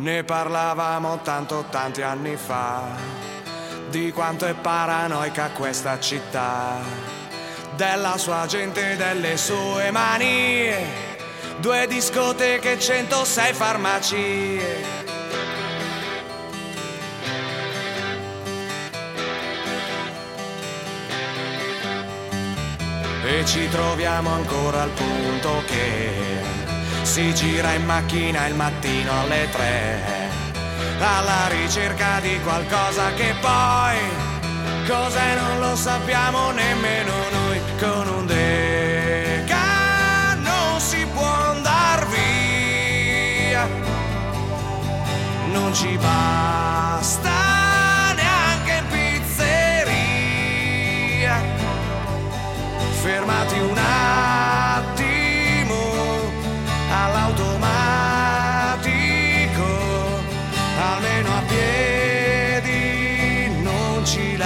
Ne parlavamo tanto tanti anni fa di quanto è paranoica questa città, della sua gente e delle sue manie, due discoteche, 106 farmacie. E ci troviamo ancora al punto che si gira in macchina il mattino alle tre alla ricerca di qualcosa che poi cos'è non lo sappiamo nemmeno noi con un deca non si può andar via. Non ci basta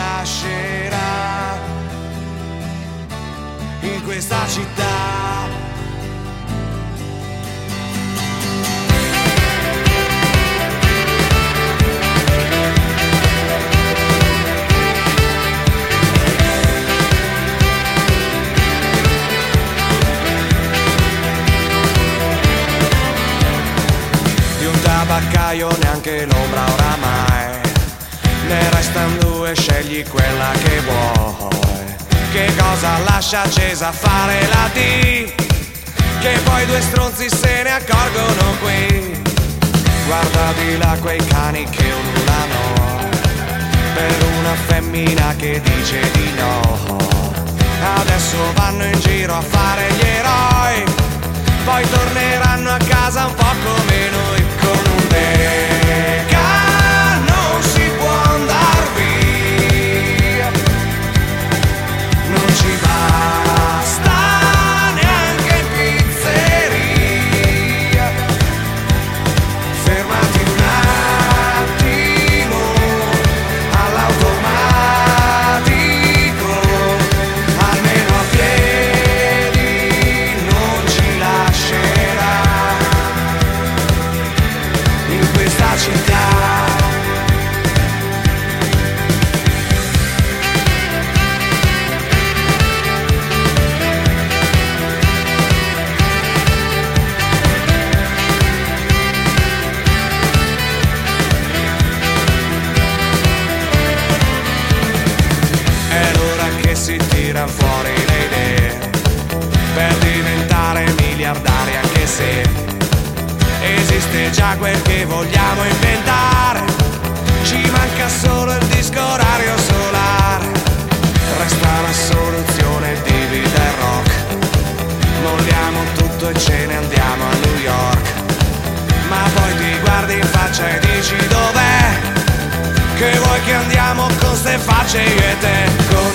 lascerà in questa città. di un tabaccaio neanche l'ombra oramai ne restano due scegli quella che vuoi. Che cosa lascia accesa fare la D? Che poi due stronzi se ne accorgono qui. Guarda di là quei cani che ululano per una femmina che dice di no. Adesso vanno in giro se esiste già quel che vogliamo inventare. Ci manca solo il disco orario solare. Resta la soluzione di vita rock. Molliamo tutto e ce ne andiamo a New York. Ma poi ti guardi in faccia e dici dov'è? Che vuoi che andiamo con ste facce io e te Con